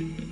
Bye.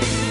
Bye.